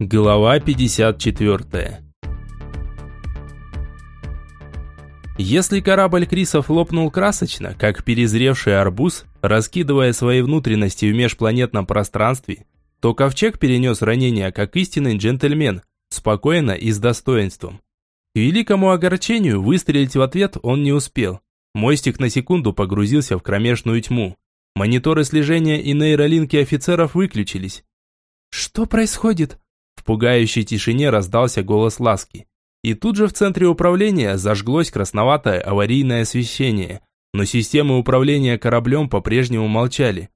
Глава 54 Если корабль Крисов лопнул красочно, как перезревший арбуз, раскидывая свои внутренности в межпланетном пространстве, то Ковчег перенес ранение как истинный джентльмен, спокойно и с достоинством. К великому огорчению выстрелить в ответ он не успел. Мостик на секунду погрузился в кромешную тьму. Мониторы слежения и нейролинки офицеров выключились. «Что происходит?» В пугающей тишине раздался голос Ласки. И тут же в центре управления зажглось красноватое аварийное освещение, но системы управления кораблем по-прежнему молчали.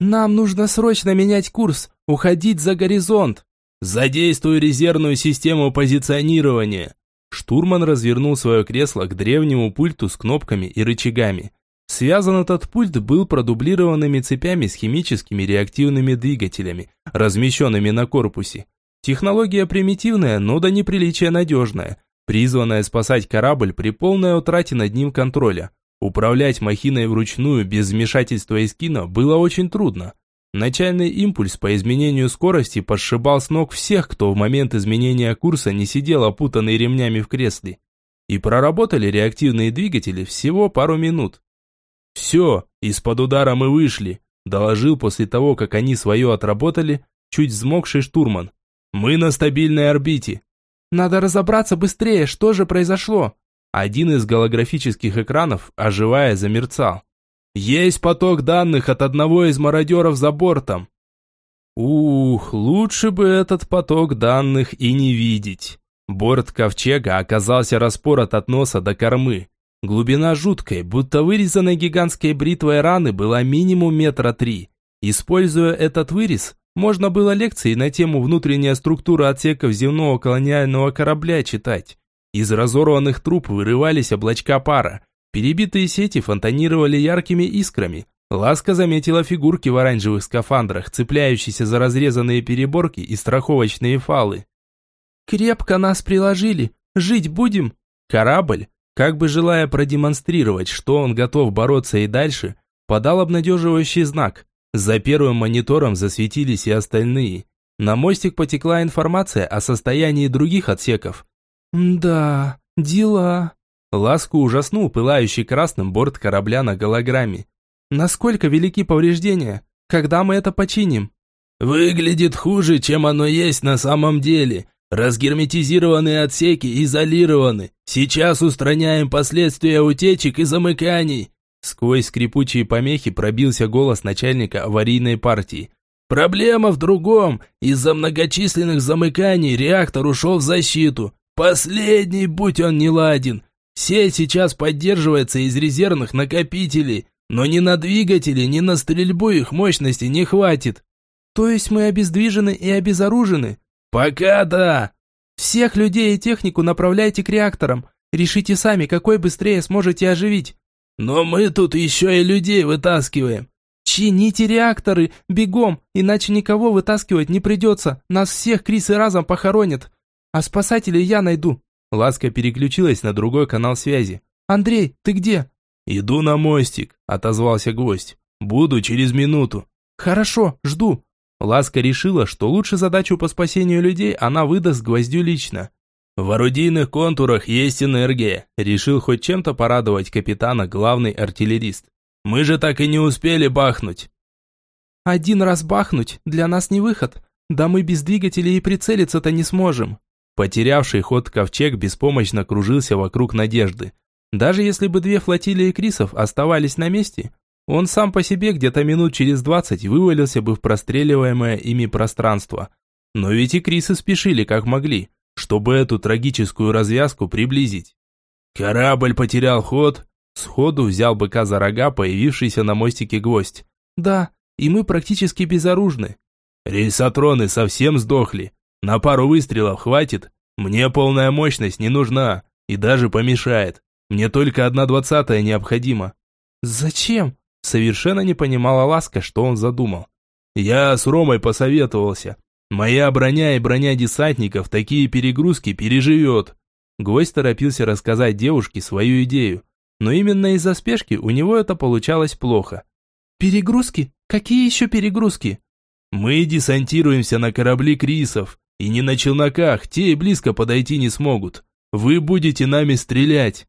«Нам нужно срочно менять курс, уходить за горизонт!» «Задействуй резервную систему позиционирования!» Штурман развернул свое кресло к древнему пульту с кнопками и рычагами. Связан этот пульт был продублированными цепями с химическими реактивными двигателями, размещенными на корпусе. Технология примитивная, но до неприличия надежная, призванная спасать корабль при полной утрате над ним контроля. Управлять махиной вручную без вмешательства Искина было очень трудно. Начальный импульс по изменению скорости подшибал с ног всех, кто в момент изменения курса не сидел опутанный ремнями в кресле. И проработали реактивные двигатели всего пару минут. «Все, из-под удара мы вышли», – доложил после того, как они свое отработали, чуть взмокший штурман. Мы на стабильной орбите. Надо разобраться быстрее, что же произошло. Один из голографических экранов, оживая, замерцал. Есть поток данных от одного из мародеров за бортом. Ух, лучше бы этот поток данных и не видеть. Борт ковчега оказался распорот от носа до кормы. Глубина жуткой, будто вырезанной гигантской бритвой раны была минимум метра три. Используя этот вырез, можно было лекции на тему внутренняя структура отсеков земного колониального корабля читать. Из разорванных труб вырывались облачка пара. Перебитые сети фонтанировали яркими искрами. Ласка заметила фигурки в оранжевых скафандрах, цепляющиеся за разрезанные переборки и страховочные фалы. «Крепко нас приложили. Жить будем?» Корабль, как бы желая продемонстрировать, что он готов бороться и дальше, подал обнадеживающий знак. За первым монитором засветились и остальные. На мостик потекла информация о состоянии других отсеков. «Да, дела». Ласку ужаснул пылающий красным борт корабля на голограмме. «Насколько велики повреждения? Когда мы это починим?» «Выглядит хуже, чем оно есть на самом деле. Разгерметизированные отсеки изолированы. Сейчас устраняем последствия утечек и замыканий. Сквозь скрипучие помехи пробился голос начальника аварийной партии. «Проблема в другом. Из-за многочисленных замыканий реактор ушел в защиту. Последний, будь он не ладен. Сеть сейчас поддерживается из резервных накопителей, но ни на двигатели, ни на стрельбу их мощности не хватит». «То есть мы обездвижены и обезоружены?» «Пока да». «Всех людей и технику направляйте к реакторам. Решите сами, какой быстрее сможете оживить. «Но мы тут еще и людей вытаскиваем». «Чините реакторы, бегом, иначе никого вытаскивать не придется. Нас всех Крисы разом похоронят. А спасателей я найду». Ласка переключилась на другой канал связи. «Андрей, ты где?» «Иду на мостик», – отозвался гвоздь. «Буду через минуту». «Хорошо, жду». Ласка решила, что лучше задачу по спасению людей она выдаст гвоздю лично. В орудийных контурах есть энергия, решил хоть чем-то порадовать капитана главный артиллерист. Мы же так и не успели бахнуть. Один раз бахнуть для нас не выход. Да мы без двигателей и прицелиться-то не сможем. Потерявший ход ковчег беспомощно кружился вокруг надежды. Даже если бы две флотилии крисов оставались на месте, он сам по себе где-то минут через двадцать вывалился бы в простреливаемое ими пространство. Но ведь и крисы спешили как могли чтобы эту трагическую развязку приблизить. Корабль потерял ход, сходу взял быка за рога, появившийся на мостике гвоздь. Да, и мы практически безоружны. Рейсотроны совсем сдохли. На пару выстрелов хватит. Мне полная мощность не нужна и даже помешает. Мне только одна двадцатая необходима. Зачем? Совершенно не понимала Ласка, что он задумал. Я с Ромой посоветовался. Моя броня и броня десантников такие перегрузки переживет. Гвоздь торопился рассказать девушке свою идею, но именно из-за спешки у него это получалось плохо. «Перегрузки? Какие еще перегрузки?» «Мы десантируемся на корабли Крисов. И не на челноках, те и близко подойти не смогут. Вы будете нами стрелять.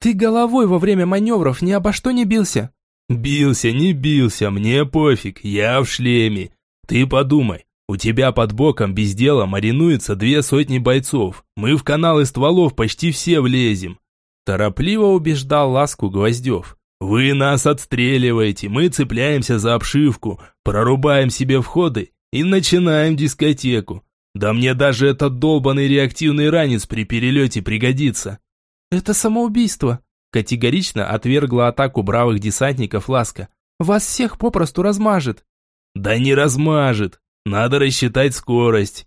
Ты головой во время маневров ни обо что не бился? Бился, не бился, мне пофиг, я в шлеме. Ты подумай, у тебя под боком без дела маринуется две сотни бойцов. Мы в каналы стволов почти все влезем. Торопливо убеждал Ласку Гвоздев. Вы нас отстреливаете, мы цепляемся за обшивку, прорубаем себе входы и начинаем дискотеку. Да мне даже этот долбанный реактивный ранец при перелете пригодится. Это самоубийство, категорично отвергла атаку бравых десантников Ласка. Вас всех попросту размажет. Да не размажет. Надо рассчитать скорость.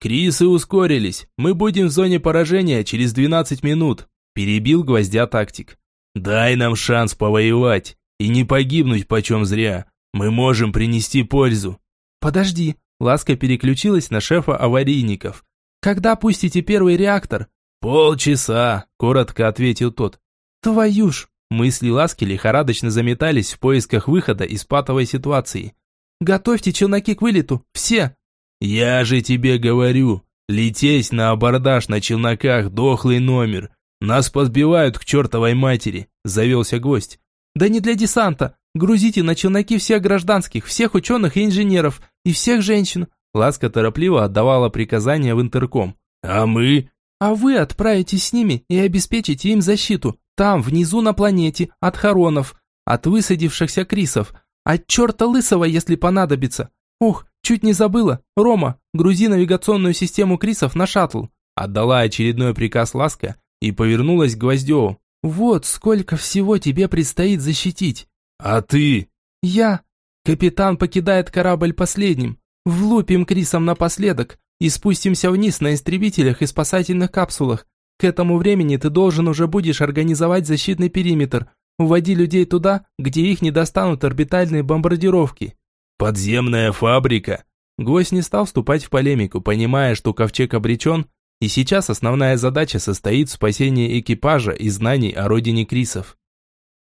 Крисы ускорились. Мы будем в зоне поражения через 12 минут. Перебил гвоздя тактик. Дай нам шанс повоевать и не погибнуть почем зря. Мы можем принести пользу. Подожди. Ласка переключилась на шефа аварийников. Когда пустите первый реактор? Полчаса, коротко ответил тот. Твою ж! Мысли Ласки лихорадочно заметались в поисках выхода из патовой ситуации. Готовьте челноки к вылету, все!» «Я же тебе говорю, лететь на абордаж на челноках дохлый номер. Нас подбивают к чертовой матери», – завелся гость. «Да не для десанта. Грузите на челноки всех гражданских, всех ученых и инженеров, и всех женщин». Ласка торопливо отдавала приказания в интерком. «А мы?» «А вы отправитесь с ними и обеспечите им защиту. Там, внизу на планете, от хоронов, от высадившихся крисов, от черта лысого, если понадобится. Ух, чуть не забыла. Рома, грузи навигационную систему Крисов на шаттл. Отдала очередной приказ Ласка и повернулась к Гвоздеву. Вот сколько всего тебе предстоит защитить. А ты? Я. Капитан покидает корабль последним. Влупим Крисом напоследок и спустимся вниз на истребителях и спасательных капсулах. К этому времени ты должен уже будешь организовать защитный периметр, Уводи людей туда, где их не достанут орбитальные бомбардировки. Подземная фабрика. Гость не стал вступать в полемику, понимая, что ковчег обречен, и сейчас основная задача состоит в спасении экипажа и знаний о родине Крисов.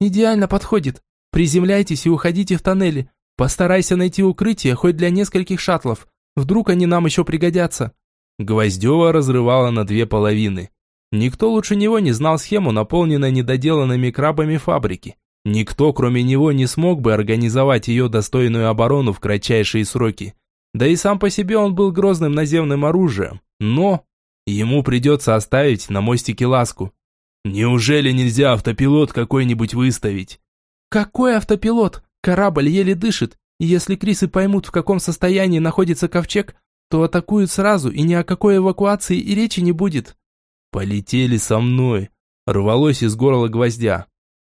Идеально подходит. Приземляйтесь и уходите в тоннели. Постарайся найти укрытие хоть для нескольких шаттлов. Вдруг они нам еще пригодятся. Гвоздева разрывала на две половины. Никто лучше него не знал схему, наполненной недоделанными крабами фабрики. Никто, кроме него, не смог бы организовать ее достойную оборону в кратчайшие сроки. Да и сам по себе он был грозным наземным оружием. Но ему придется оставить на мостике ласку. Неужели нельзя автопилот какой-нибудь выставить? Какой автопилот? Корабль еле дышит. И если Крисы поймут, в каком состоянии находится ковчег, то атакуют сразу, и ни о какой эвакуации и речи не будет. «Полетели со мной!» Рвалось из горла гвоздя.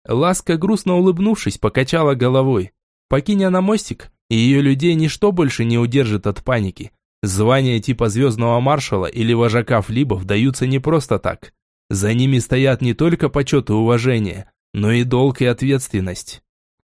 Ласка, грустно улыбнувшись, покачала головой. Покинь она мостик, и ее людей ничто больше не удержит от паники. Звания типа звездного маршала или вожака флибов даются не просто так. За ними стоят не только почет и уважение, но и долг и ответственность.